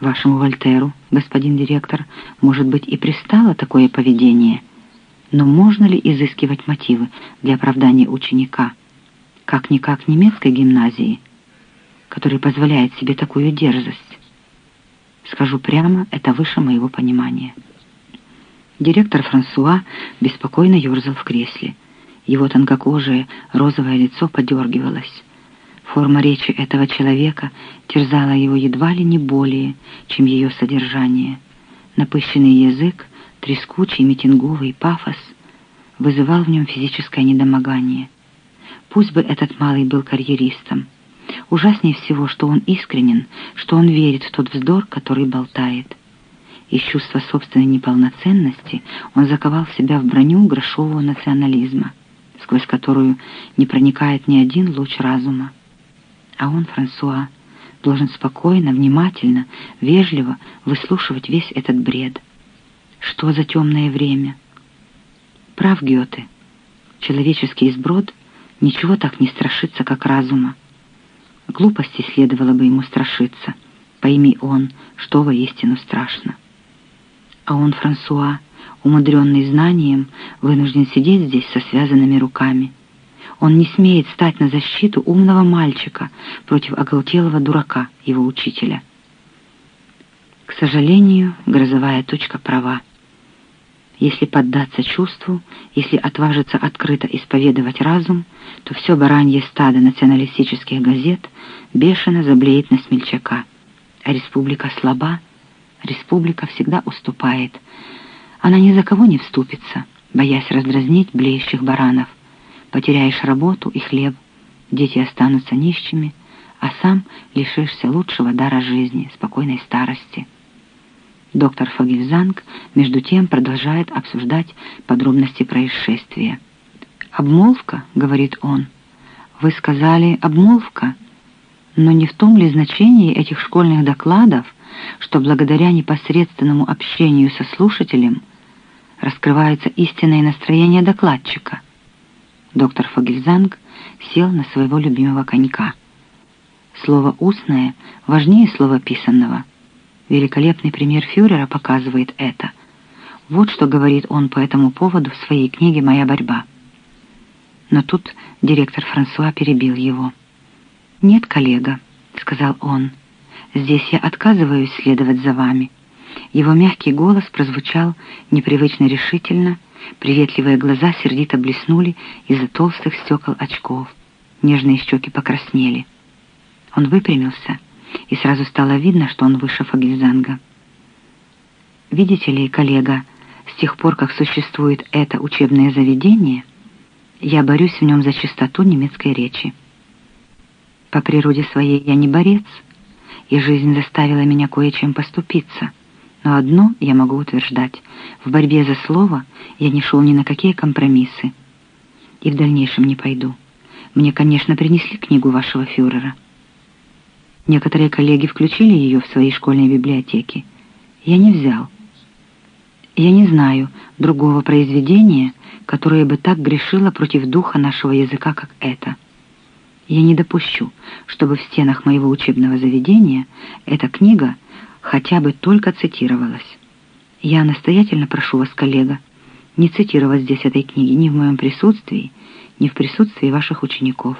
Вашему Вольтеру, господин директор, может быть и пристало такое поведение, но можно ли изыскивать мотивы для оправдания ученика, как-никак немецкой гимназии, который позволяет себе такую дерзость? Скажу прямо, это выше моего понимания. Директор Франсуа беспокойно ерзал в кресле. Его тонкокожее розовое лицо подергивалось. Форма речи этого человека терзала его едва ли не более, чем ее содержание. Напыщенный язык, трескучий, митинговый пафос вызывал в нем физическое недомогание. Пусть бы этот малый был карьеристом. Ужаснее всего, что он искренен, что он верит в тот вздор, который болтает. Из чувства собственной неполноценности он заковал себя в броню грошового национализма, сквозь которую не проникает ни один луч разума. А он, Франсуа, должен спокойно, внимательно, вежливо выслушивать весь этот бред. Что за темное время? Прав Гёте. Человеческий изброд ничего так не страшится, как разума. Глупости следовало бы ему страшиться. Пойми он, что воистину страшно. А он, Франсуа, умудренный знанием, вынужден сидеть здесь со связанными руками. Он не смеет стать на защиту умного мальчика против оголтелого дурака, его учителя. К сожалению, грозовая точка права. Если поддаться чувству, если отважиться открыто исповедовать разум, то все баранье стадо националистических газет бешено заблеет на смельчака. А республика слаба, республика всегда уступает. Она ни за кого не вступится, боясь раздразнить блеющих баранов. Потеряешь работу и хлеб, дети останутся нищими, а сам лишишься лучшего дара жизни, спокойной старости. Доктор Фогельзанг, между тем, продолжает обсуждать подробности происшествия. «Обмолвка?» — говорит он. «Вы сказали «обмолвка», но не в том ли значении этих школьных докладов, что благодаря непосредственному общению со слушателем раскрывается истинное настроение докладчика. Доктор Фогельзанг сел на своего любимого конька. Слово «устное» важнее слова «писанного». Великолепный пример фюрера показывает это. Вот что говорит он по этому поводу в своей книге «Моя борьба». Но тут директор Франсуа перебил его. «Нет, коллега», — сказал он, — Здесь я отказываюсь следовать за вами». Его мягкий голос прозвучал непривычно решительно, приветливые глаза сердито блеснули из-за толстых стекол очков, нежные щеки покраснели. Он выпрямился, и сразу стало видно, что он выше Фагельзанга. «Видите ли, коллега, с тех пор, как существует это учебное заведение, я борюсь в нем за чистоту немецкой речи. По природе своей я не борец, — и жизнь заставила меня кое-чем поступиться. Но одно я могу утверждать. В борьбе за слово я не шел ни на какие компромиссы. И в дальнейшем не пойду. Мне, конечно, принесли книгу вашего фюрера. Некоторые коллеги включили ее в свои школьные библиотеки. Я не взял. Я не знаю другого произведения, которое бы так грешило против духа нашего языка, как это — я не допущу, чтобы в стенах моего учебного заведения эта книга хотя бы только цитировалась. Я настоятельно прошу вас, коллега, не цитировать здесь этой книги ни в моем присутствии, ни в присутствии ваших учеников.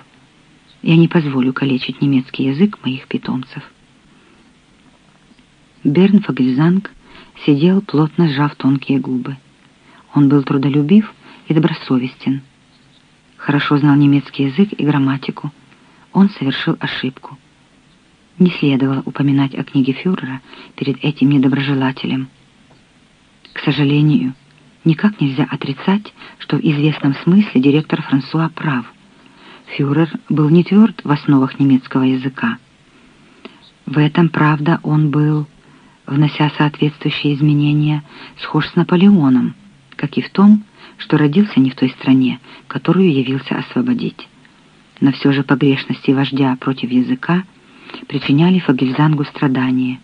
Я не позволю калечить немецкий язык моих питомцев. Берн Фагельзанг сидел, плотно сжав тонкие губы. Он был трудолюбив и добросовестен. Хорошо знал немецкий язык и грамматику, он совершил ошибку. Не следовало упоминать о книге фюрера перед этим недоброжелателем. К сожалению, никак нельзя отрицать, что в известном смысле директор Франсуа прав. Фюрер был не тверд в основах немецкого языка. В этом, правда, он был, внося соответствующие изменения, схож с Наполеоном, как и в том, что родился не в той стране, которую явился освободить но все же погрешности вождя против языка причиняли Фагельзангу страдания.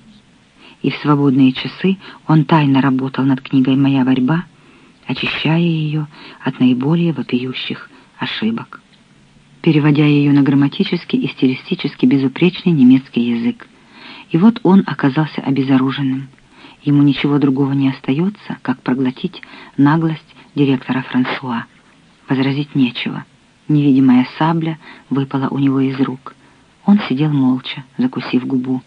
И в свободные часы он тайно работал над книгой «Моя борьба», очищая ее от наиболее вопиющих ошибок, переводя ее на грамматически и стилистически безупречный немецкий язык И вот он оказался обезоруженным. Ему ничего другого не остается, как проглотить наглость директора Франсуа. Возразить нечего. Невидимая сабля выпала у него из рук. Он сидел молча, закусив губу.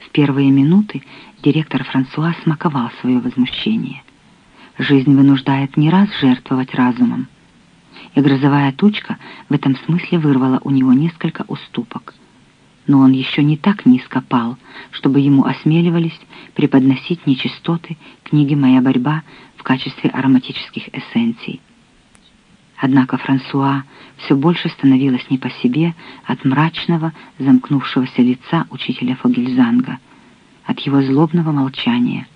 В первые минуты директор Франсуа смаковал свое возмущение. Жизнь вынуждает не раз жертвовать разумом. И грозовая тучка в этом смысле вырвала у него несколько уступок. Но он еще не так низко пал, чтобы ему осмеливались преподносить нечистоты книги «Моя борьба» в качестве ароматических эссенций. Однако Франсуа все больше становилась не по себе от мрачного, замкнувшегося лица учителя Фогельзанга, от его злобного молчания.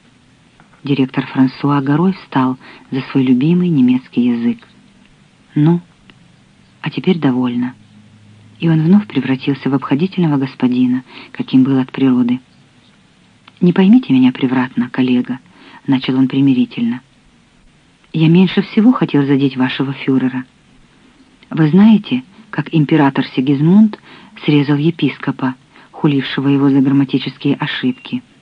Директор Франсуа горой встал за свой любимый немецкий язык. «Ну, а теперь довольно». И он вновь превратился в обходительного господина, каким был от природы. «Не поймите меня превратно, коллега», — начал он примирительно. Я меньше всего хотел задеть вашего фюрера. Вы знаете, как император Сигизмунд срезал епископа, хулившего его за грамматические ошибки —